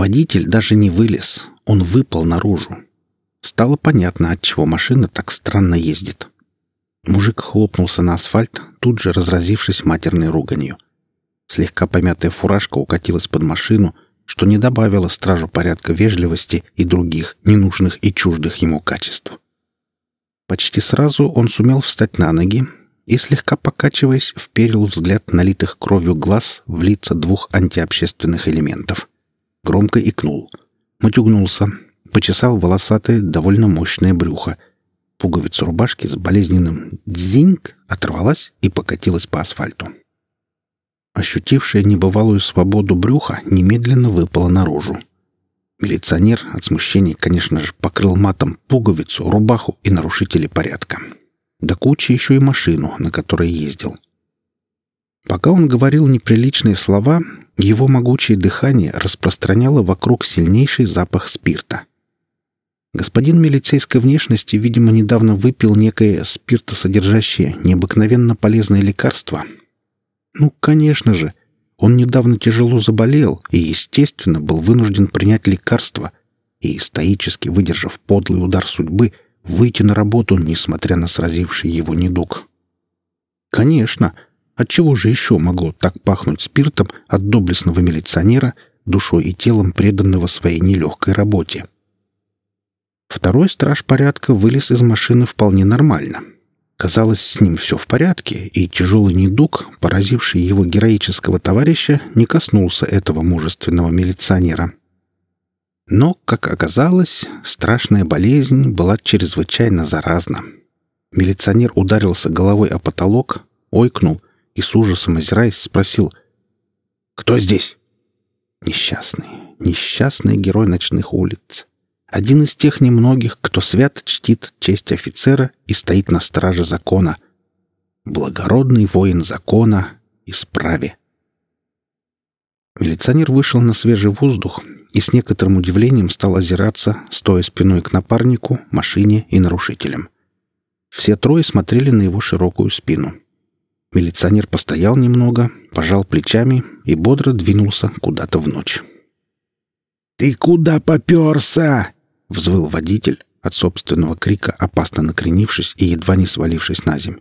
Водитель даже не вылез, он выпал наружу. Стало понятно, отчего машина так странно ездит. Мужик хлопнулся на асфальт, тут же разразившись матерной руганью. Слегка помятая фуражка укатилась под машину, что не добавило стражу порядка вежливости и других, ненужных и чуждых ему качеств. Почти сразу он сумел встать на ноги и, слегка покачиваясь, вперил взгляд налитых кровью глаз в лица двух антиобщественных элементов. Громко икнул. Матюгнулся, почесал волосатое, довольно мощное брюхо. Пуговица рубашки с болезненным «дзиньк» оторвалась и покатилась по асфальту. Ощутившая небывалую свободу брюха немедленно выпала наружу. Милиционер от смущения, конечно же, покрыл матом пуговицу, рубаху и нарушителей порядка. Да куча еще и машину, на которой ездил. Пока он говорил неприличные слова, его могучее дыхание распространяло вокруг сильнейший запах спирта. Господин милицейской внешности, видимо, недавно выпил некое спиртосодержащее, необыкновенно полезное лекарство. Ну, конечно же, он недавно тяжело заболел и, естественно, был вынужден принять лекарство и, стоически выдержав подлый удар судьбы, выйти на работу, несмотря на сразивший его недуг. Конечно, отчего же еще могло так пахнуть спиртом от доблестного милиционера, душой и телом преданного своей нелегкой работе? Второй страж порядка вылез из машины вполне нормально. Казалось, с ним все в порядке, и тяжелый недуг, поразивший его героического товарища, не коснулся этого мужественного милиционера. Но, как оказалось, страшная болезнь была чрезвычайно заразна. Милиционер ударился головой о потолок, ойкнул и с ужасом озираясь спросил «Кто здесь?» Несчастный, несчастный герой ночных улиц. Один из тех немногих, кто свято чтит честь офицера и стоит на страже закона. Благородный воин закона и справе. Милиционер вышел на свежий воздух и с некоторым удивлением стал озираться, стоя спиной к напарнику, машине и нарушителям. Все трое смотрели на его широкую спину. Милиционер постоял немного, пожал плечами и бодро двинулся куда-то в ночь. «Ты куда поперся?» — взвыл водитель, от собственного крика опасно накренившись и едва не свалившись на земь.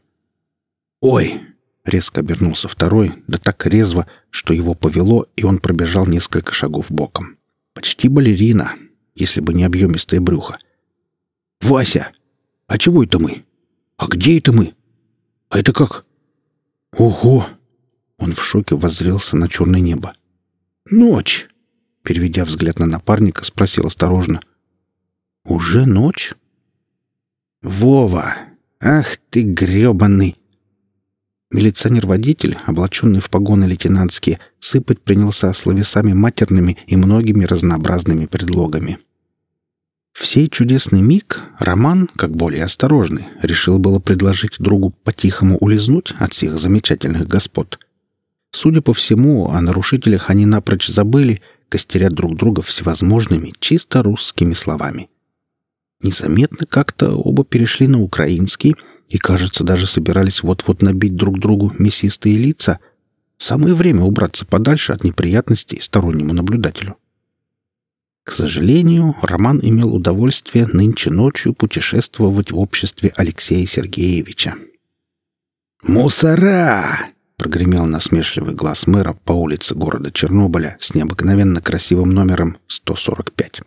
«Ой!» — резко обернулся второй, да так резво, что его повело, и он пробежал несколько шагов боком. Почти балерина, если бы не объемистое брюхо. «Вася! А чего это мы? А где это мы? А это как? Ого!» Он в шоке воззрелся на черное небо. «Ночь!» Переведя взгляд на напарника, спросил осторожно. Уже ночь? Вова! Ах ты грёбаный! Милиционер-водитель, облаченный в погоны лейтенантские, сыпать принялся словесами матерными и многими разнообразными предлогами. В сей чудесный миг Роман, как более осторожный, решил было предложить другу по-тихому улизнуть от всех замечательных господ. Судя по всему, о нарушителях они напрочь забыли, костеря друг друга всевозможными, чисто русскими словами. Незаметно как-то оба перешли на украинский и, кажется, даже собирались вот-вот набить друг другу мясистые лица. Самое время убраться подальше от неприятностей стороннему наблюдателю. К сожалению, Роман имел удовольствие нынче ночью путешествовать в обществе Алексея Сергеевича. «Мусора!» — прогремел насмешливый глаз мэра по улице города Чернобыля с необыкновенно красивым номером 145.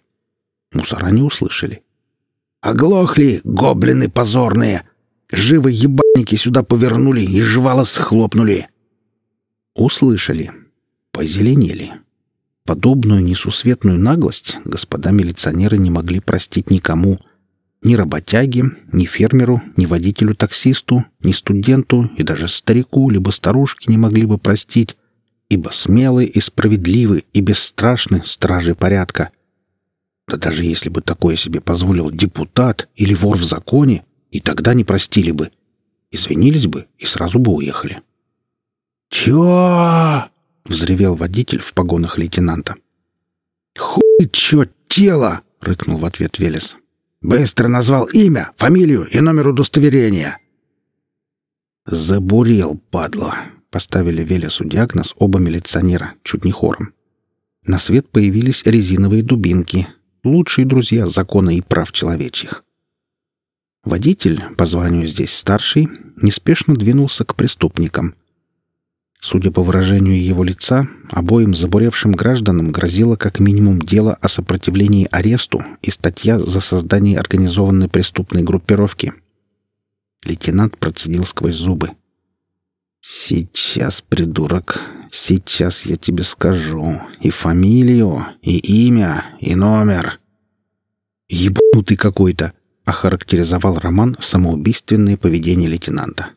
Мусора не услышали. Оглохли, гоблины позорные! Живо ебальники сюда повернули и жвало схлопнули!» Услышали. Позеленели. Подобную несусветную наглость господа милиционеры не могли простить никому. Ни работяге, ни фермеру, ни водителю-таксисту, ни студенту и даже старику либо старушке не могли бы простить, ибо смелые и справедливы и бесстрашны стражи порядка — да даже если бы такое себе позволил депутат или вор в законе, и тогда не простили бы. Извинились бы и сразу бы уехали. «Чё?» — взревел водитель в погонах лейтенанта. «Хуй чё, тело!» — рыкнул в ответ Велес. «Быстро назвал имя, фамилию и номер удостоверения». «Забурел, падла!» — поставили Велесу диагноз оба милиционера, чуть не хором. На свет появились резиновые дубинки, лучшие друзья закона и прав человечьих. Водитель, по званию здесь старший, неспешно двинулся к преступникам. Судя по выражению его лица, обоим забуревшим гражданам грозило как минимум дело о сопротивлении аресту и статья за создание организованной преступной группировки. Лейтенант процедил сквозь зубы. «Сейчас, придурок, сейчас я тебе скажу и фамилию, и имя, и номер». «Ебанутый какой-то!» — охарактеризовал Роман самоубийственное поведение лейтенанта.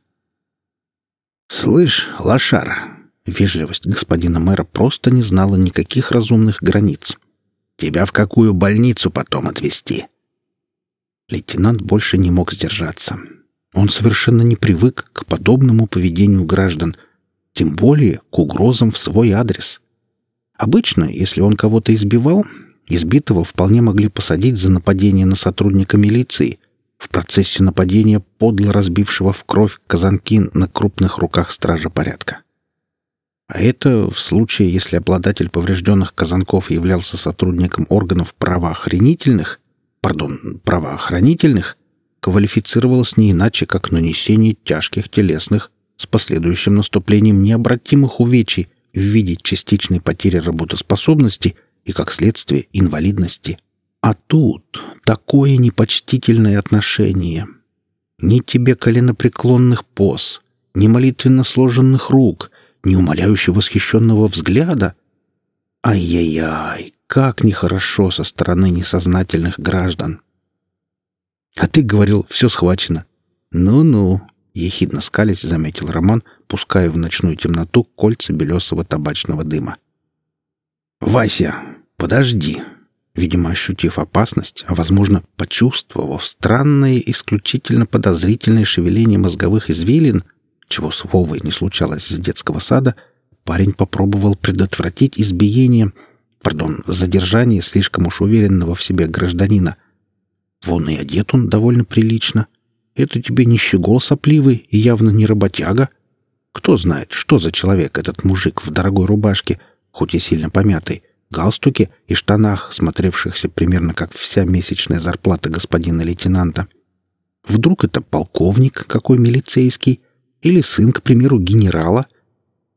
«Слышь, лошара!» Вежливость господина мэра просто не знала никаких разумных границ. «Тебя в какую больницу потом отвезти?» Лейтенант больше не мог сдержаться. Он совершенно не привык к подобному поведению граждан, тем более к угрозам в свой адрес. Обычно, если он кого-то избивал, избитого вполне могли посадить за нападение на сотрудника милиции, в процессе нападения подло разбившего в кровь казанки на крупных руках стража порядка. А это в случае, если обладатель поврежденных казанков являлся сотрудником органов правоохранительных, пардон, правоохранительных, квалифицировалось не иначе, как нанесение тяжких телесных с последующим наступлением необратимых увечий в виде частичной потери работоспособности и, как следствие, инвалидности. А тут такое непочтительное отношение. Ни тебе коленопреклонных поз, ни молитвенно сложенных рук, ни умоляюще восхищенного взгляда. Ай-яй-яй, как нехорошо со стороны несознательных граждан. А ты говорил, все схвачено. Ну-ну, ехидно скались, заметил Роман, пуская в ночную темноту кольца белесого табачного дыма. «Вася, подожди!» Видимо, ощутив опасность, а, возможно, почувствовав странное, исключительно подозрительное шевеление мозговых извилин, чего с Вовой не случалось с детского сада, парень попробовал предотвратить избиение, пардон, задержание слишком уж уверенного в себе гражданина. Вон и одет он довольно прилично. Это тебе не щегол сопливый и явно не работяга. Кто знает, что за человек этот мужик в дорогой рубашке, хоть и сильно помятый, галстуке и штанах, смотревшихся примерно как вся месячная зарплата господина лейтенанта. Вдруг это полковник какой милицейский или сын, к примеру, генерала.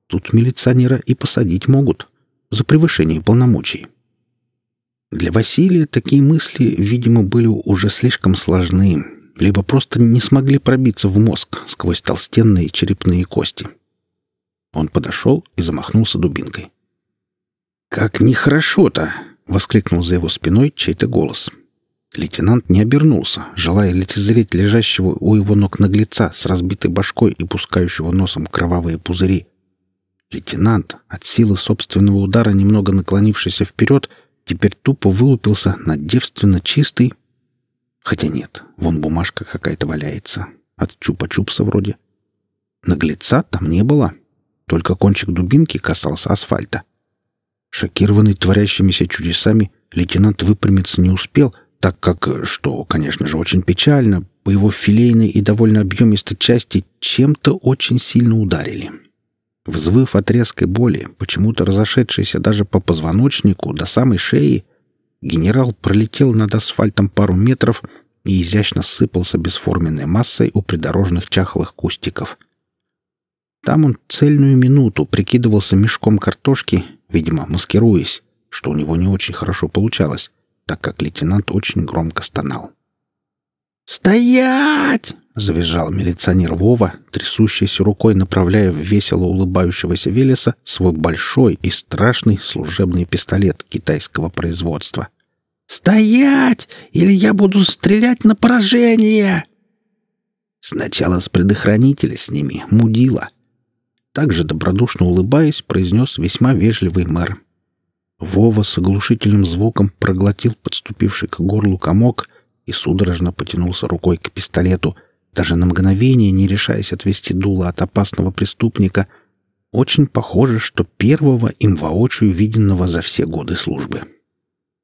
Тут милиционера и посадить могут за превышение полномочий. Для Василия такие мысли, видимо, были уже слишком сложны, либо просто не смогли пробиться в мозг сквозь толстенные черепные кости. Он подошел и замахнулся дубинкой. «Как нехорошо-то!» — воскликнул за его спиной чей-то голос. Лейтенант не обернулся, желая лицезреть лежащего у его ног наглеца с разбитой башкой и пускающего носом кровавые пузыри. Лейтенант, от силы собственного удара немного наклонившийся вперед, теперь тупо вылупился на девственно чистый... Хотя нет, вон бумажка какая-то валяется. От чупа-чупса вроде. Наглеца там не было. Только кончик дубинки касался асфальта. Шокированный творящимися чудесами, лейтенант выпрямиться не успел, так как, что, конечно же, очень печально, по его филейной и довольно объемистой части чем-то очень сильно ударили. Взвыв от резкой боли, почему-то разошедшейся даже по позвоночнику до самой шеи, генерал пролетел над асфальтом пару метров и изящно сыпался бесформенной массой у придорожных чахлых кустиков. Там он цельную минуту прикидывался мешком картошки видимо, маскируясь, что у него не очень хорошо получалось, так как лейтенант очень громко стонал. «Стоять!» — завизжал милиционер Вова, трясущейся рукой направляя в весело улыбающегося Велеса свой большой и страшный служебный пистолет китайского производства. «Стоять! Или я буду стрелять на поражение!» «Сначала с предохранителя сними, мудила!» Также добродушно улыбаясь, произнес весьма вежливый мэр. Вова с оглушительным звуком проглотил подступивший к горлу комок и судорожно потянулся рукой к пистолету, даже на мгновение не решаясь отвести дуло от опасного преступника. Очень похоже, что первого им воочию виденного за все годы службы.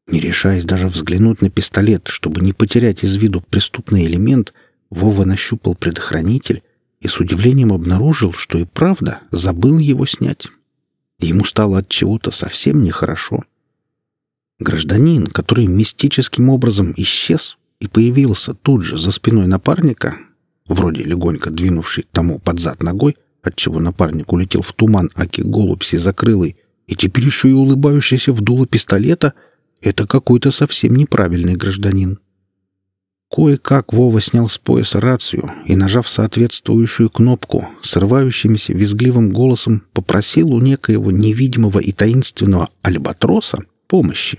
Не решаясь даже взглянуть на пистолет, чтобы не потерять из виду преступный элемент, Вова нащупал предохранитель и с удивлением обнаружил, что и правда забыл его снять. Ему стало от чего-то совсем нехорошо. Гражданин, который мистическим образом исчез и появился тут же за спиной напарника, вроде легонько двинувший тому под зад ногой, отчего напарник улетел в туман аки голубь сизокрылый, и теперь еще и улыбающийся в дуло пистолета, это какой-то совсем неправильный гражданин. Кое-как Вова снял с пояса рацию и, нажав соответствующую кнопку, срывающимся визгливым голосом попросил у некоего невидимого и таинственного альбатроса помощи.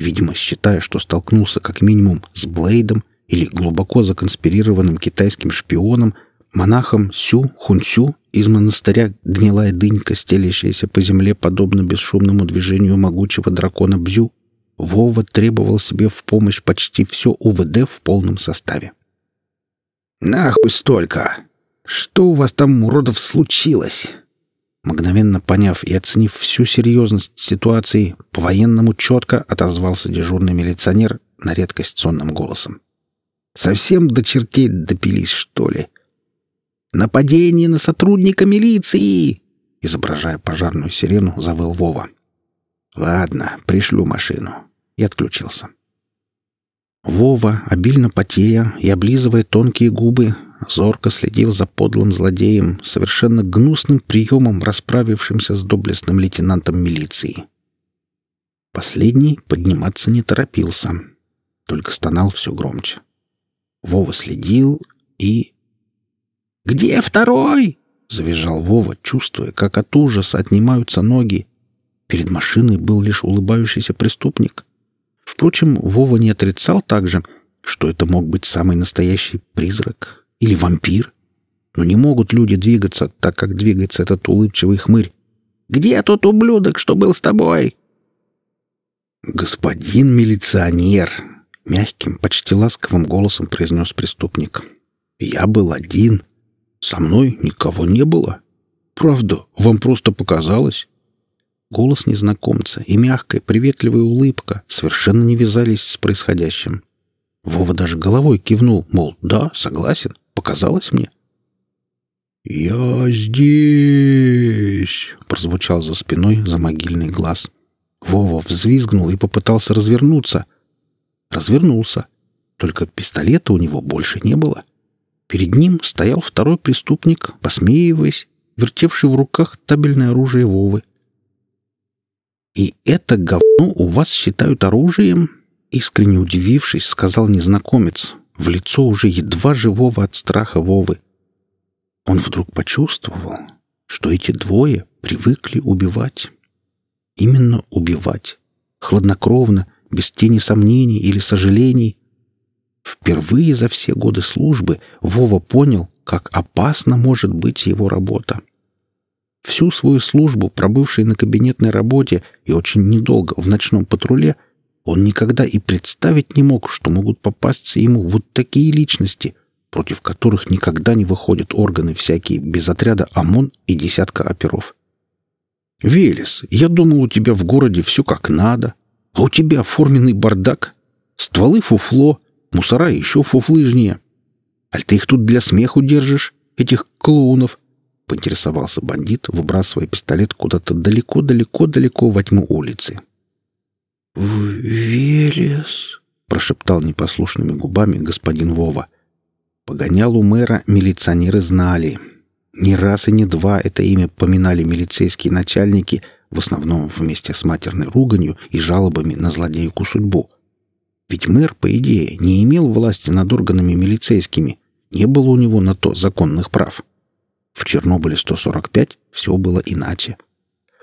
Видимо, считая, что столкнулся как минимум с Блейдом или глубоко законспирированным китайским шпионом, монахом Сю Хунсю из монастыря гнилая дынька, стелящаяся по земле подобно бесшумному движению могучего дракона Бзю, Вова требовал себе в помощь почти все УВД в полном составе. «Нахуй столько! Что у вас там, уродов, случилось?» Мгновенно поняв и оценив всю серьезность ситуации, по-военному четко отозвался дежурный милиционер на редкость сонным голосом. «Совсем до чертей допились, что ли?» «Нападение на сотрудника милиции!» Изображая пожарную сирену, завыл Вова. «Ладно, пришлю машину и отключился. Вова, обильно потея и облизывая тонкие губы, зорко следил за подлым злодеем, совершенно гнусным приемом, расправившимся с доблестным лейтенантом милиции. Последний подниматься не торопился, только стонал все громче. Вова следил и... «Где второй?» — завизжал Вова, чувствуя, как от ужаса отнимаются ноги. Перед машиной был лишь улыбающийся преступник. Впрочем, Вова не отрицал также, что это мог быть самый настоящий призрак или вампир. Но не могут люди двигаться так, как двигается этот улыбчивый хмырь. «Где тот ублюдок, что был с тобой?» «Господин милиционер!» — мягким, почти ласковым голосом произнес преступник. «Я был один. Со мной никого не было. Правда, вам просто показалось. Голос незнакомца и мягкая, приветливая улыбка совершенно не вязались с происходящим. Вова даже головой кивнул, мол, да, согласен, показалось мне. «Я здесь!» — прозвучал за спиной замогильный глаз. Вова взвизгнул и попытался развернуться. Развернулся. Только пистолета у него больше не было. Перед ним стоял второй преступник, посмеиваясь, вертевший в руках табельное оружие Вовы. «И это говно у вас считают оружием?» Искренне удивившись, сказал незнакомец, в лицо уже едва живого от страха Вовы. Он вдруг почувствовал, что эти двое привыкли убивать. Именно убивать. Хладнокровно, без тени сомнений или сожалений. Впервые за все годы службы Вова понял, как опасна может быть его работа. Всю свою службу, пробывший на кабинетной работе и очень недолго в ночном патруле, он никогда и представить не мог, что могут попасться ему вот такие личности, против которых никогда не выходят органы всякие без отряда ОМОН и десятка оперов. «Велес, я думал, у тебя в городе все как надо, а у тебя форменный бардак, стволы фуфло, мусора еще фуфлыжнее. Аль ты их тут для смеху держишь, этих клоунов?» Поинтересовался бандит, выбрасывая пистолет куда-то далеко-далеко-далеко во тьму улицы. «Велес!» — прошептал непослушными губами господин Вова. Погонял у мэра милиционеры знали. Не раз и не два это имя поминали милицейские начальники, в основном вместе с матерной руганью и жалобами на злодейку судьбу. Ведь мэр, по идее, не имел власти над органами милицейскими, не было у него на то законных прав. В Чернобыле 145 все было иначе.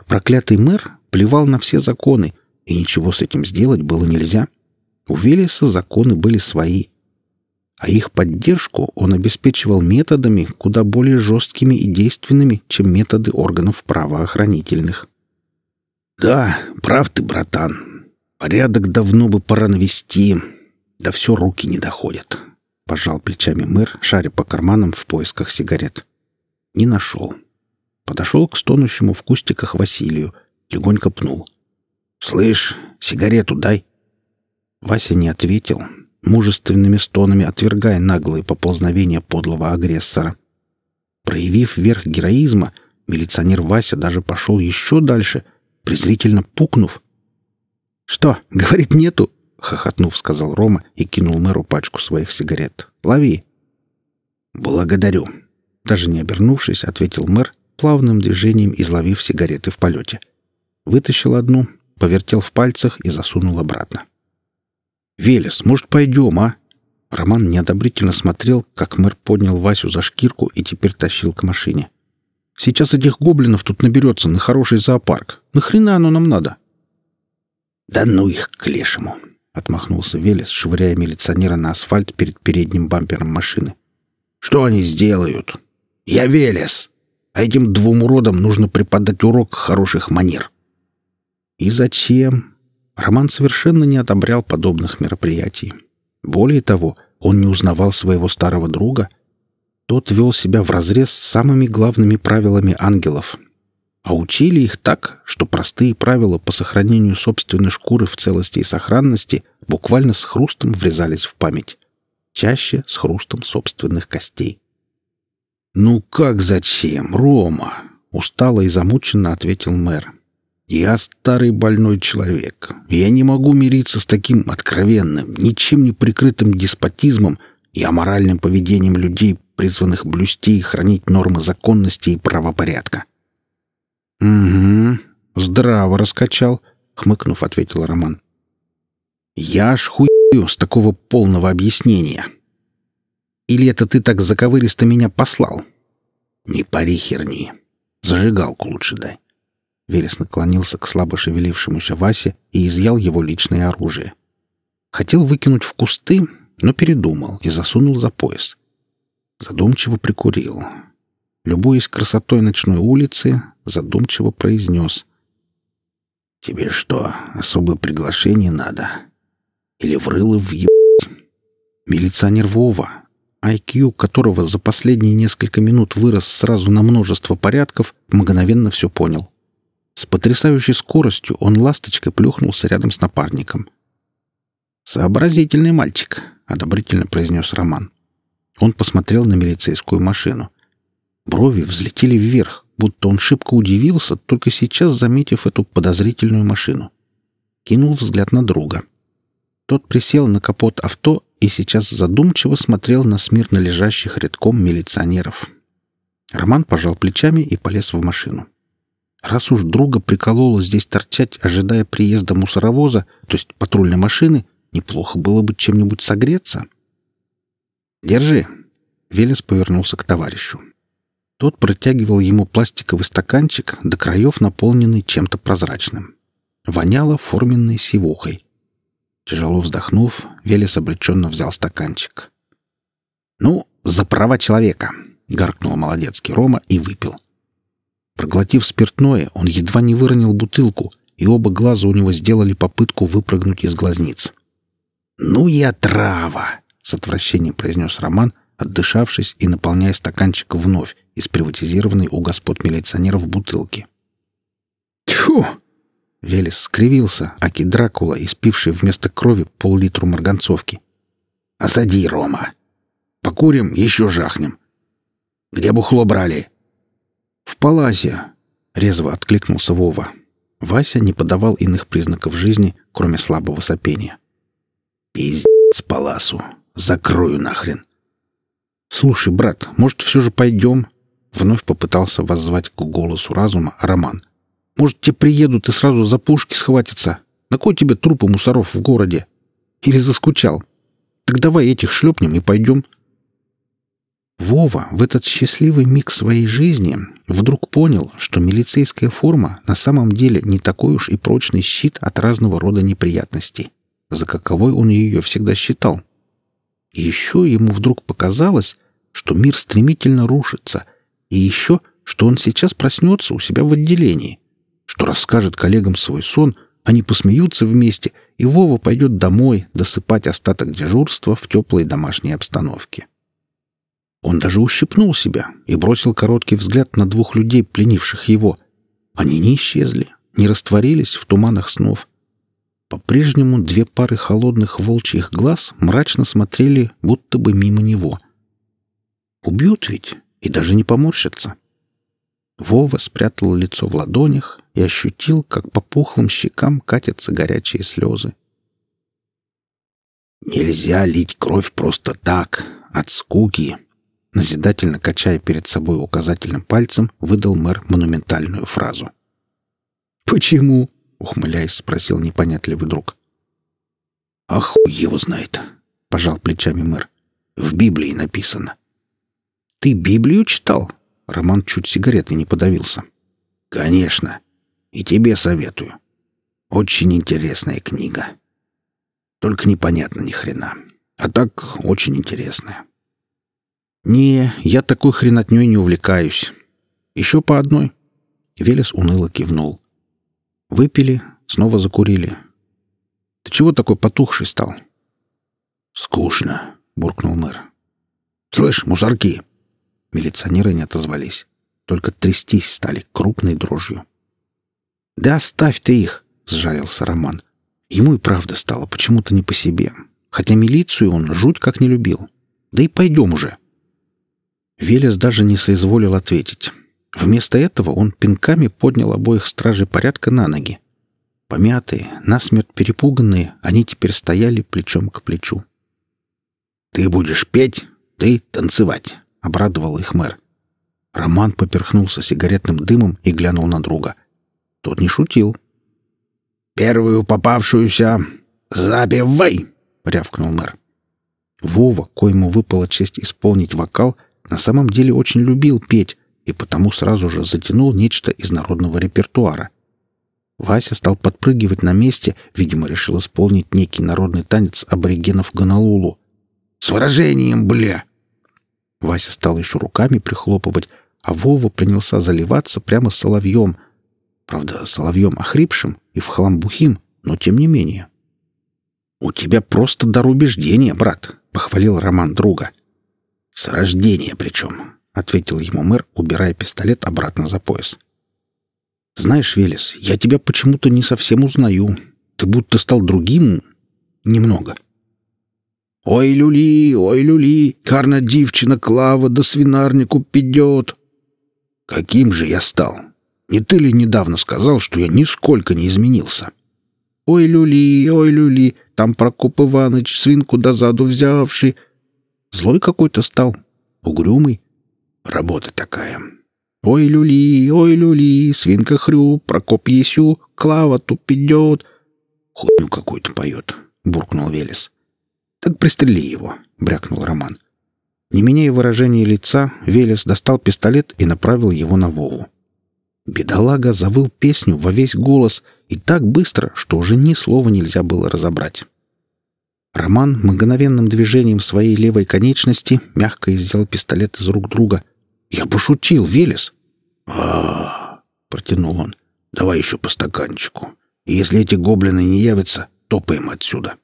Проклятый мэр плевал на все законы, и ничего с этим сделать было нельзя. У Велеса законы были свои. А их поддержку он обеспечивал методами куда более жесткими и действенными, чем методы органов правоохранительных. «Да, прав ты, братан. Порядок давно бы пора навести. Да все руки не доходят», — пожал плечами мэр, шаря по карманам в поисках сигарет. Не нашел. Подошел к стонущему в кустиках Василию, легонько пнул. «Слышь, сигарету дай!» Вася не ответил, мужественными стонами отвергая наглые поползновения подлого агрессора. Проявив верх героизма, милиционер Вася даже пошел еще дальше, презрительно пукнув. «Что, говорит, нету?» — хохотнув, сказал Рома и кинул мэру пачку своих сигарет. «Лови!» «Благодарю!» Даже не обернувшись, ответил мэр, плавным движением изловив сигареты в полете. Вытащил одну, повертел в пальцах и засунул обратно. «Велес, может, пойдем, а?» Роман неодобрительно смотрел, как мэр поднял Васю за шкирку и теперь тащил к машине. «Сейчас этих гоблинов тут наберется на хороший зоопарк. Нахрена оно нам надо?» «Да ну их к лешему!» — отмахнулся Велес, швыряя милиционера на асфальт перед передним бампером машины. «Что они сделают? Я Велес, а этим двум уродам нужно преподать урок хороших манер». «И зачем?» Роман совершенно не одобрял подобных мероприятий. Более того, он не узнавал своего старого друга. Тот вел себя вразрез с самыми главными правилами ангелов. А учили их так, что простые правила по сохранению собственной шкуры в целости и сохранности буквально с хрустом врезались в память. Чаще с хрустом собственных костей. «Ну как зачем, Рома?» — устало и замученно ответил мэр. Я старый больной человек. Я не могу мириться с таким откровенным, ничем не прикрытым деспотизмом и аморальным поведением людей, призванных блюсти и хранить нормы законности и правопорядка. «Угу, здраво раскачал», — хмыкнув, ответил Роман. «Я аж хую с такого полного объяснения. Или это ты так заковыристо меня послал?» «Не пари херни. Зажигалку лучше дай». Велес наклонился к слабо шевелившемуся Васе и изъял его личное оружие. Хотел выкинуть в кусты, но передумал и засунул за пояс. Задумчиво прикурил. Любуясь красотой ночной улицы, задумчиво произнес. «Тебе что, особое приглашение надо? Или врыло въебать?» Милиционер Вова, IQ которого за последние несколько минут вырос сразу на множество порядков, мгновенно все понял — с потрясающей скоростью он ласточкой плюхнулся рядом с напарником. «Сообразительный мальчик», — одобрительно произнес Роман. Он посмотрел на милицейскую машину. Брови взлетели вверх, будто он шибко удивился, только сейчас заметив эту подозрительную машину. Кинул взгляд на друга. Тот присел на капот авто и сейчас задумчиво смотрел на смирно лежащих рядком милиционеров. Роман пожал плечами и полез в машину. Раз уж друга прикололо здесь торчать, ожидая приезда мусоровоза, то есть патрульной машины, неплохо было бы чем-нибудь согреться. «Держи!» — Велес повернулся к товарищу. Тот протягивал ему пластиковый стаканчик, до краев наполненный чем-то прозрачным. Воняло форменной сивухой. Тяжело вздохнув, Велес обреченно взял стаканчик. «Ну, за права человека!» — гаркнул молодецкий Рома и выпил. — Проглотив спиртное, он едва не выронил бутылку, и оба глаза у него сделали попытку выпрыгнуть из глазниц. «Ну и отрава!» — с отвращением произнес Роман, отдышавшись и наполняя стаканчик вновь из приватизированной у господ милиционеров бутылки. «Тьфу!» Велес скривился, аки Дракула, испивший вместо крови пол-литру марганцовки. «Осади, Рома! Покурим, еще жахнем! Где бухло брали?» «В палазе!» — резво откликнулся Вова. Вася не подавал иных признаков жизни, кроме слабого сопения. «Пиздец паласу! Закрою нахрен!» «Слушай, брат, может, все же пойдем?» Вновь попытался воззвать к голосу разума Роман. «Может, те приедут и сразу за пушки схватятся? На кой тебе трупы мусоров в городе? Или заскучал? Так давай этих шлепнем и пойдем». Вова в этот счастливый миг своей жизни вдруг понял, что милицейская форма на самом деле не такой уж и прочный щит от разного рода неприятностей, за каковой он ее всегда считал. Еще ему вдруг показалось, что мир стремительно рушится, и еще, что он сейчас проснется у себя в отделении, что расскажет коллегам свой сон, они посмеются вместе, и Вова пойдет домой досыпать остаток дежурства в теплой домашней обстановке. Он даже ущипнул себя и бросил короткий взгляд на двух людей, пленивших его. Они не исчезли, не растворились в туманах снов. По-прежнему две пары холодных волчьих глаз мрачно смотрели, будто бы мимо него. Убьют ведь и даже не поморщатся. Вова спрятал лицо в ладонях и ощутил, как по пухлым щекам катятся горячие слезы. «Нельзя лить кровь просто так, от скуки!» Назидательно качая перед собой указательным пальцем, выдал мэр монументальную фразу. «Почему?» — ухмыляясь, спросил непонятливый друг. «А хуй его знает!» — пожал плечами мэр. «В Библии написано». «Ты Библию читал?» Роман чуть сигареты не подавился. «Конечно. И тебе советую. Очень интересная книга. Только непонятно ни хрена. А так очень интересная». «Не, я такой хренотней не увлекаюсь. Еще по одной». Велес уныло кивнул. Выпили, снова закурили. «Ты чего такой потухший стал?» «Скучно», — буркнул мэр. «Слышь, мусорки, Милиционеры не отозвались. Только трястись стали крупной дрожью. «Да оставь ты их!» — сжалился Роман. Ему и правда стало почему-то не по себе. Хотя милицию он жуть как не любил. «Да и пойдем уже!» Велес даже не соизволил ответить. Вместо этого он пинками поднял обоих стражей порядка на ноги. Помятые, насмерть перепуганные, они теперь стояли плечом к плечу. «Ты будешь петь, ты танцевать обрадовал их мэр. Роман поперхнулся сигаретным дымом и глянул на друга. Тот не шутил. «Первую попавшуюся запевай!» — рявкнул мэр. Вова, коему выпала честь исполнить вокал, на самом деле очень любил петь и потому сразу же затянул нечто из народного репертуара. Вася стал подпрыгивать на месте, видимо, решил исполнить некий народный танец аборигенов Гонолулу. «С выражением, бля!» Вася стал еще руками прихлопывать, а Вова принялся заливаться прямо соловьем. Правда, соловьем охрипшим и в хлам бухим, но тем не менее. «У тебя просто дар убеждения, брат», — похвалил Роман друга. «С рождения причем», — ответил ему мэр, убирая пистолет обратно за пояс. «Знаешь, Велес, я тебя почему-то не совсем узнаю. Ты будто стал другим... немного». Ой, люли, ой, люли, карна дівчина Клава до свинарнику підет. Каким же я стал? Не ты ли недавно сказал, что я нисколько не изменился? Ой, люли, ой, люли, там Прокоп Иваныч, свинку дозаду взявший. Злой какой-то стал, угрюмый. Работа такая. Ой, люли, ой, люли, свинка хрю, Прокоп Есю, Клава тут идет. Хуйню какую-то поет, буркнул Велес. «Так пристрели его», — брякнул Роман. Не меняя выражения лица, Велес достал пистолет и направил его на Вову. Бедолага завыл песню во весь голос и так быстро, что уже ни слова нельзя было разобрать. Роман мгновенным движением своей левой конечности мягко изъял пистолет из рук друга. «Я пошутил, Велес!» а, протянул он. «Давай еще по стаканчику. И если эти гоблины не явятся, топаем отсюда».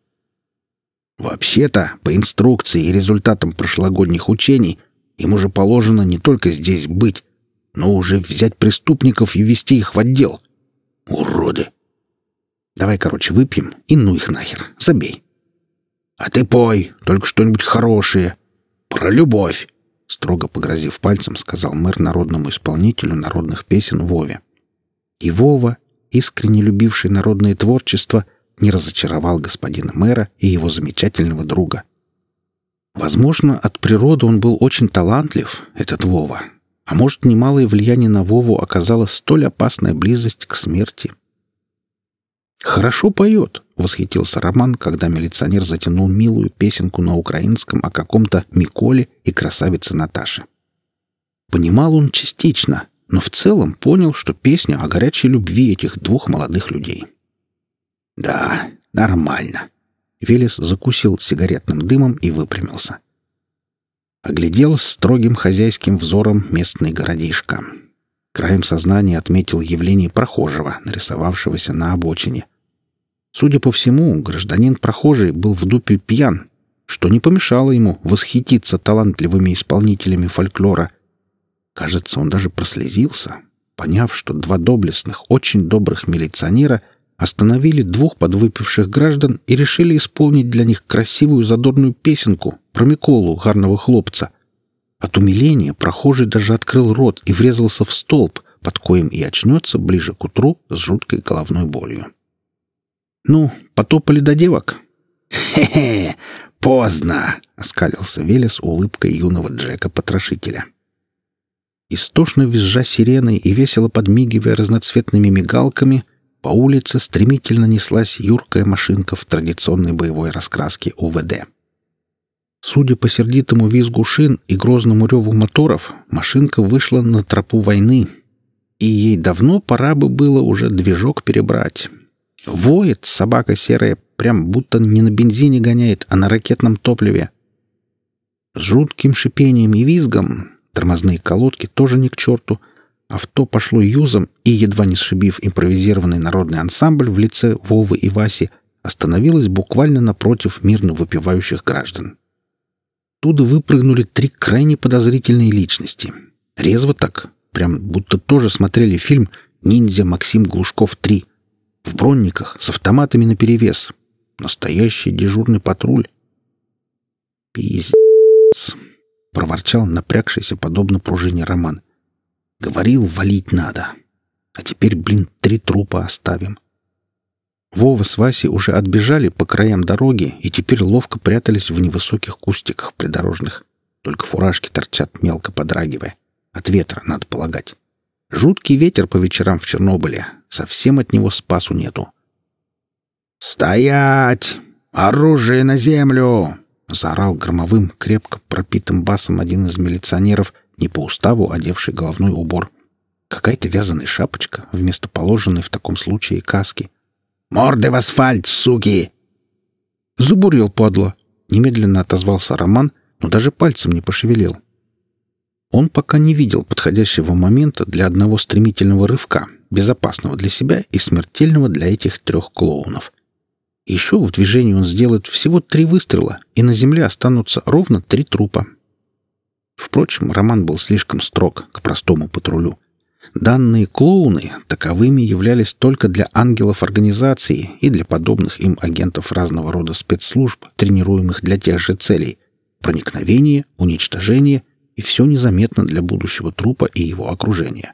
Вообще-то, по инструкции и результатам прошлогодних учений, им уже положено не только здесь быть, но уже взять преступников и ввести их в отдел. Уроды! Давай, короче, выпьем и ну их нахер. Забей. А ты пой, только что-нибудь хорошее. Про любовь. Строго погрозив пальцем, сказал мэр народному исполнителю народных песен Вове. И Вова, искренне любивший народное творчество, не разочаровал господина мэра и его замечательного друга. Возможно, от природы он был очень талантлив, этот Вова. А может, немалое влияние на Вову оказала столь опасная близость к смерти. «Хорошо поет», — восхитился Роман, когда милиционер затянул милую песенку на украинском о каком-то Миколе и красавице Наташе. Понимал он частично, но в целом понял, что песня о горячей любви этих двух молодых людей. «Да, нормально». Велес закусил сигаретным дымом и выпрямился. Оглядел строгим хозяйским взором местный городишко. Краем сознания отметил явление прохожего, нарисовавшегося на обочине. Судя по всему, гражданин прохожий был в дупель пьян, что не помешало ему восхититься талантливыми исполнителями фольклора. Кажется, он даже прослезился, поняв, что два доблестных, очень добрых милиционера — остановили двух подвыпивших граждан и решили исполнить для них красивую задорную песенку про Миколу, гарного хлопца. От умиления прохожий даже открыл рот и врезался в столб, под коем и очнется ближе к утру с жуткой головной болью. «Ну, потопали до девок?» «Хе-хе! Поздно!» — оскалился Велес улыбкой юного Джека-потрошителя. Истошно визжа сиреной и весело подмигивая разноцветными мигалками, по улице стремительно неслась юркая машинка в традиционной боевой раскраске УВД. Судя по сердитому визгу шин и грозному реву моторов, машинка вышла на тропу войны, и ей давно пора бы было уже движок перебрать. Воет собака серая, прям будто не на бензине гоняет, а на ракетном топливе. С жутким шипением и визгом тормозные колодки тоже не к черту — Авто пошло юзом и, едва не сшибив импровизированный народный ансамбль в лице Вовы и Васи, остановилось буквально напротив мирно выпивающих граждан. Туда выпрыгнули три крайне подозрительные личности. Резво так, прям будто тоже смотрели фильм «Ниндзя Максим Глушков 3». В бронниках, с автоматами наперевес. Настоящий дежурный патруль. «Пиздец!» — проворчал напрягшийся подобно пружине Роман — Говорил, валить надо. А теперь, блин, три трупа оставим. Вова с Васей уже отбежали по краям дороги и теперь ловко прятались в невысоких кустиках придорожных. Только фуражки торчат, мелко подрагивая. От ветра, надо полагать. Жуткий ветер по вечерам в Чернобыле. Совсем от него спасу нету. «Стоять! Оружие на землю!» — заорал громовым, крепко пропитым басом один из милиционеров, не по уставу одевший головной убор. Какая-то вязаная шапочка вместо положенной в таком случае каски. «Морды в асфальт, суки!» «Забурил, падла!» — немедленно отозвался Роман, но даже пальцем не пошевелил. Он пока не видел подходящего момента для одного стремительного рывка, безопасного для себя и смертельного для этих трех клоунов. Еще в движении он сделает всего три выстрела, и на земле останутся ровно три трупа, Впрочем, Роман был слишком строг к простому патрулю. Данные клоуны таковыми являлись только для ангелов организации и для подобных им агентов разного рода спецслужб, тренируемых для тех же целей — проникновение, уничтожение и все незаметно для будущего трупа и его окружения.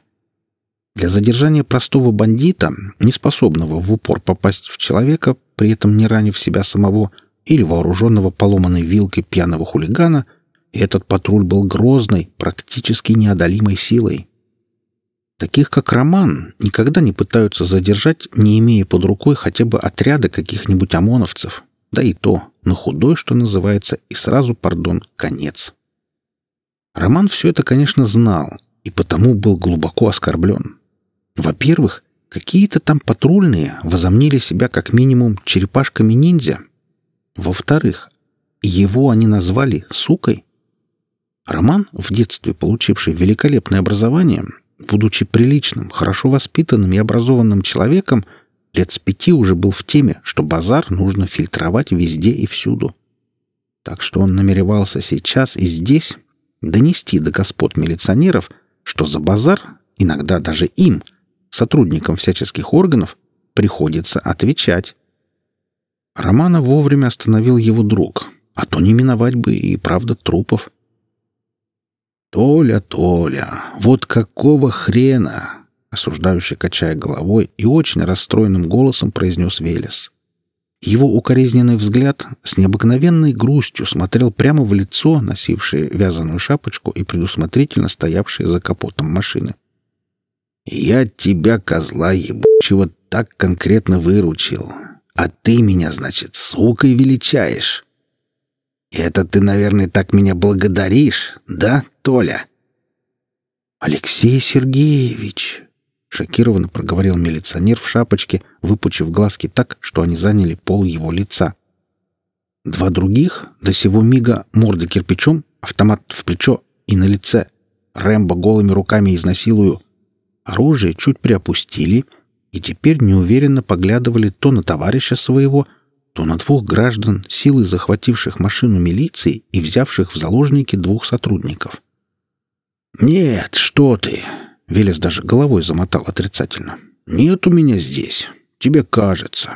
Для задержания простого бандита, не способного в упор попасть в человека, при этом не ранив себя самого, или вооруженного поломанной вилкой пьяного хулигана — этот патруль был грозной, практически неодолимой силой. Таких, как Роман, никогда не пытаются задержать, не имея под рукой хотя бы отряда каких-нибудь ОМОНовцев. Да и то, на худой, что называется, и сразу, пардон, конец. Роман все это, конечно, знал, и потому был глубоко оскорблен. Во-первых, какие-то там патрульные возомнили себя как минимум черепашками-ниндзя. Во-вторых, его они назвали «сукой». Роман, в детстве получивший великолепное образование, будучи приличным, хорошо воспитанным и образованным человеком, лет с пяти уже был в теме, что базар нужно фильтровать везде и всюду. Так что он намеревался сейчас и здесь донести до господ милиционеров, что за базар, иногда даже им, сотрудникам всяческих органов, приходится отвечать. Романа вовремя остановил его друг, а то не миновать бы и правда трупов. «Толя, Толя, вот какого хрена!» Осуждающе качая головой и очень расстроенным голосом произнес Велес. Его укоризненный взгляд с необыкновенной грустью смотрел прямо в лицо, носившее вязаную шапочку и предусмотрительно стоявшее за капотом машины. «Я тебя, козла ебучего, так конкретно выручил. А ты меня, значит, сукой величаешь. Это ты, наверное, так меня благодаришь, да, Толя?» «Алексей Сергеевич!» — шокированно проговорил милиционер в шапочке, выпучив глазки так, что они заняли пол его лица. Два других, до сего мига морда кирпичом, автомат в плечо и на лице. Рэмбо голыми руками изнасилую. Оружие чуть приопустили и теперь неуверенно поглядывали то на товарища своего, то на двух граждан, силой захвативших машину милиции и взявших в заложники двух сотрудников. «Нет, что ты!» — Велес даже головой замотал отрицательно. «Нет у меня здесь. Тебе кажется».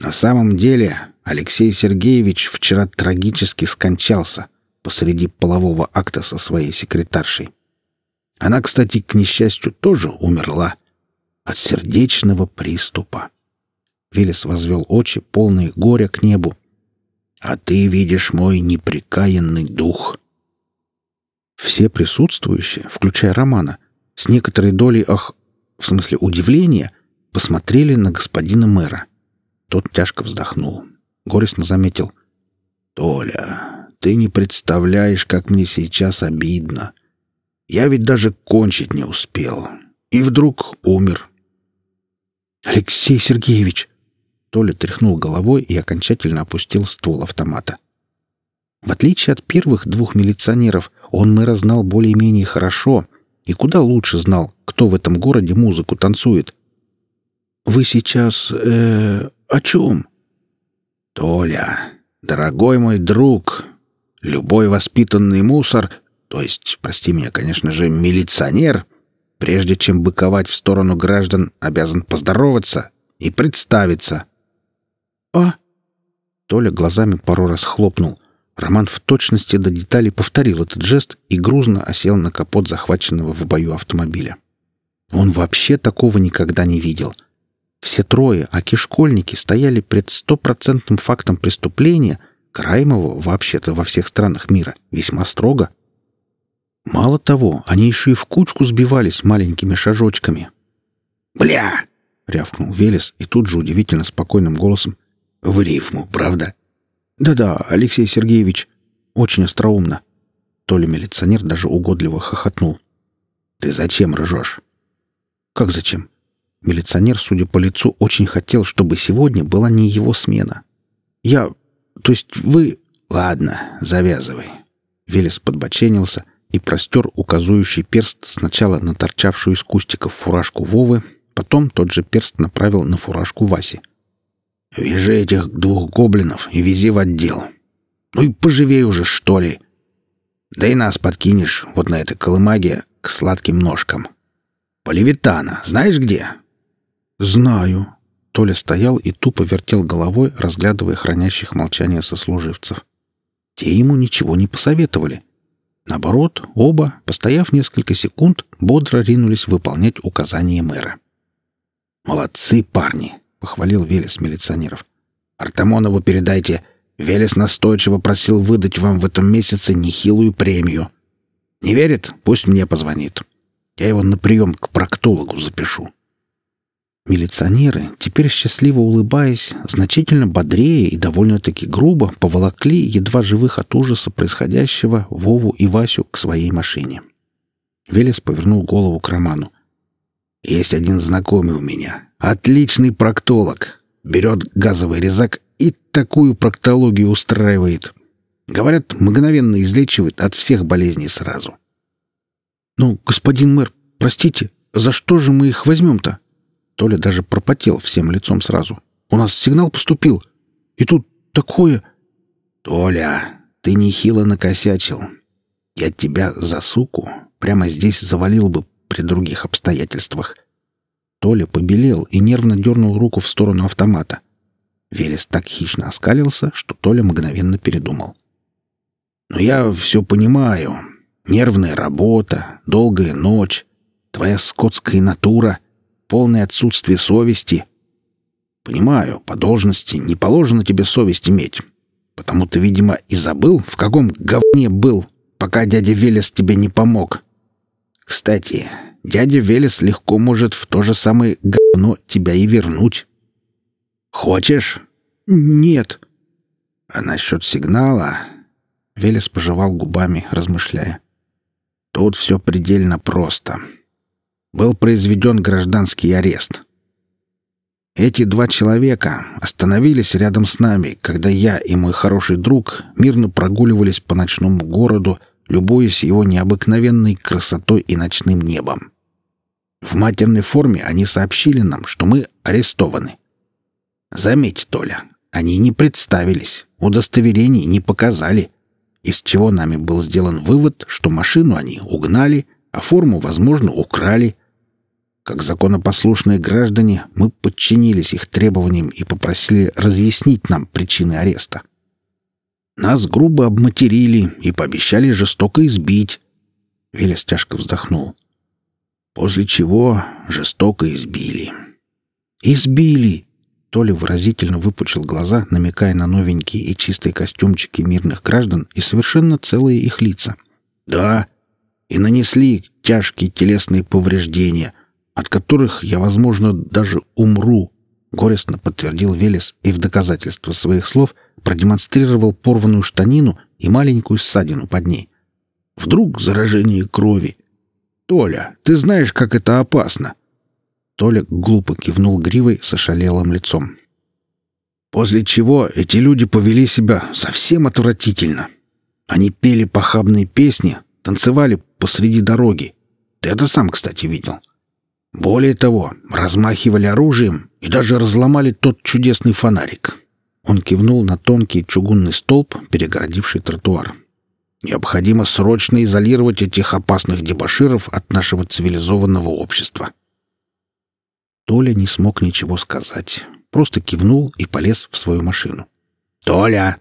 На самом деле Алексей Сергеевич вчера трагически скончался посреди полового акта со своей секретаршей. Она, кстати, к несчастью, тоже умерла. От сердечного приступа. Велес возвел очи, полные горя к небу. «А ты видишь мой неприкаянный дух». Все присутствующие, включая Романа, с некоторой долей, ах, в смысле удивления, посмотрели на господина мэра. Тот тяжко вздохнул. Горестно заметил. «Толя, ты не представляешь, как мне сейчас обидно. Я ведь даже кончить не успел. И вдруг умер». «Алексей Сергеевич!» Толя тряхнул головой и окончательно опустил ствол автомата. В отличие от первых двух милиционеров, он мэра знал более-менее хорошо и куда лучше знал, кто в этом городе музыку танцует. «Вы сейчас... э о чем?» «Толя, дорогой мой друг, любой воспитанный мусор, то есть, прости меня, конечно же, милиционер, прежде чем быковать в сторону граждан, обязан поздороваться и представиться». «А?» Толя глазами пару раз хлопнул. Роман в точности до деталей повторил этот жест и грузно осел на капот захваченного в бою автомобиля. Он вообще такого никогда не видел. Все трое, аки школьники, стояли пред стопроцентным фактом преступления, караемого вообще-то во всех странах мира, весьма строго. Мало того, они еще и в кучку сбивались маленькими шажочками. «Бля!» — рявкнул Велес и тут же удивительно спокойным голосом в рифму, правда? Да-да, Алексей Сергеевич. Очень остроумно. То ли милиционер даже угодливо хохотнул. Ты зачем ржешь? Как зачем? Милиционер, судя по лицу, очень хотел, чтобы сегодня была не его смена. Я... То есть вы... Ладно, завязывай. Велес подбоченился и простер указующий перст сначала на торчавшую из кустиков фуражку Вовы, потом тот же перст направил на фуражку Васи. Вяжи этих двух гоблинов и вези в отдел. Ну и поживей уже, что ли. Да и нас подкинешь вот на этой колымаге к сладким ножкам. Полевитана, знаешь где? Знаю. Толя стоял и тупо вертел головой, разглядывая хранящих молчание сослуживцев. Те ему ничего не посоветовали. Наоборот, оба, постояв несколько секунд, бодро ринулись выполнять указания мэра. «Молодцы, парни!» Похвалил Велес милиционеров. «Артамонову передайте. Велес настойчиво просил выдать вам в этом месяце нехилую премию. Не верит? Пусть мне позвонит. Я его на прием к проктологу запишу». Милиционеры, теперь счастливо улыбаясь, значительно бодрее и довольно-таки грубо поволокли едва живых от ужаса происходящего Вову и Васю к своей машине. Велес повернул голову к Роману. «Есть один знакомый у меня. Отличный проктолог. Берет газовый резак и такую проктологию устраивает. Говорят, мгновенно излечивает от всех болезней сразу. «Ну, господин мэр, простите, за что же мы их возьмем-то?» Толя даже пропотел всем лицом сразу. «У нас сигнал поступил. И тут такое...» «Толя, ты нехило накосячил. Я тебя за суку прямо здесь завалил бы при других обстоятельствах. Толя побелел и нервно дернул руку в сторону автомата. Велес так хищно оскалился, что Толя мгновенно передумал. «Но я все понимаю. Нервная работа, долгая ночь, твоя скотская натура, полное отсутствие совести. Понимаю, по должности не положено тебе совесть иметь. Потому ты, видимо, и забыл, в каком говне был, пока дядя Велес тебе не помог. Кстати, дядя Велес легко может в то же самое говно тебя и вернуть. Хочешь? Нет. А насчет сигнала... Велес пожевал губами, размышляя. Тут все предельно просто. Был произведен гражданский арест. Эти два человека остановились рядом с нами, когда я и мой хороший друг мирно прогуливались по ночному городу, любуясь его необыкновенной красотой и ночным небом. В матерной форме они сообщили нам, что мы арестованы. Заметь, Толя, они не представились, удостоверений не показали, из чего нами был сделан вывод, что машину они угнали, а форму, возможно, украли. Как законопослушные граждане, мы подчинились их требованиям и попросили разъяснить нам причины ареста. Нас грубо обматерили и пообещали жестоко избить. Велес тяжко вздохнул. После чего жестоко избили. «Избили!» Толя выразительно выпучил глаза, намекая на новенькие и чистые костюмчики мирных граждан и совершенно целые их лица. «Да, и нанесли тяжкие телесные повреждения, от которых я, возможно, даже умру», — горестно подтвердил Велес и в доказательство своих слов продемонстрировал порванную штанину и маленькую ссадину под ней. «Вдруг заражение крови? Толя, ты знаешь, как это опасно?» Толик глупо кивнул гривой с ошалелым лицом. После чего эти люди повели себя совсем отвратительно. Они пели похабные песни, танцевали посреди дороги. Ты это сам, кстати, видел. Более того, размахивали оружием и даже разломали тот чудесный фонарик. Он кивнул на тонкий чугунный столб, перегородивший тротуар. Необходимо срочно изолировать этих опасных дебоширов от нашего цивилизованного общества. Толя не смог ничего сказать. Просто кивнул и полез в свою машину. «Толя!»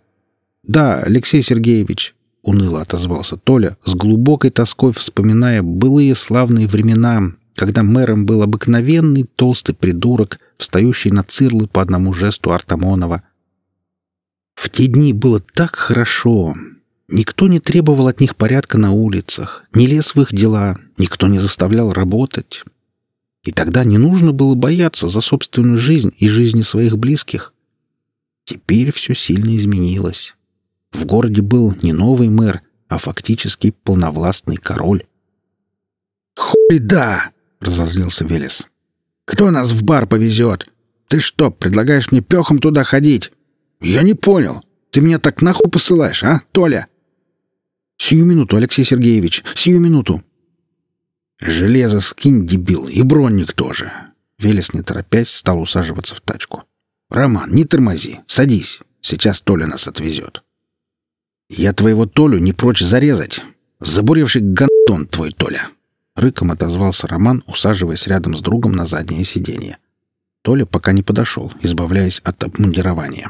«Да, Алексей Сергеевич», — уныло отозвался Толя, с глубокой тоской вспоминая былые славные времена, когда мэром был обыкновенный толстый придурок, встающий на цирлы по одному жесту Артамонова. В те дни было так хорошо. Никто не требовал от них порядка на улицах, не лез в их дела, никто не заставлял работать. И тогда не нужно было бояться за собственную жизнь и жизни своих близких. Теперь все сильно изменилось. В городе был не новый мэр, а фактически полновластный король. «Хуй да!» — разозлился Велес. «Кто нас в бар повезет? Ты что, предлагаешь мне пехом туда ходить? Я не понял. Ты меня так нахуй посылаешь, а, Толя?» «Сию минуту, Алексей Сергеевич, сию минуту!» «Железо скинь, дебил, и бронник тоже». Велес, не торопясь, стал усаживаться в тачку. «Роман, не тормози, садись. Сейчас Толя нас отвезет». «Я твоего Толю не прочь зарезать. Забуривший гандон твой Толя». Рыком отозвался Роман, усаживаясь рядом с другом на заднее сиденье. Толя пока не подошел, избавляясь от обмундирования.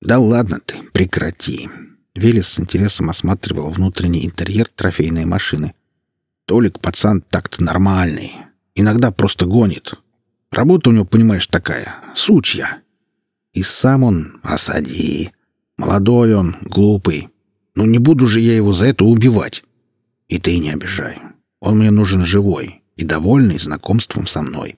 «Да ладно ты, прекрати!» Велес с интересом осматривал внутренний интерьер трофейной машины. Толик пацан так-то нормальный. Иногда просто гонит. Работа у него, понимаешь, такая, сучья. И сам он осади. Молодой он, глупый. Ну не буду же я его за это убивать. И ты не обижай. Он мне нужен живой и довольный знакомством со мной.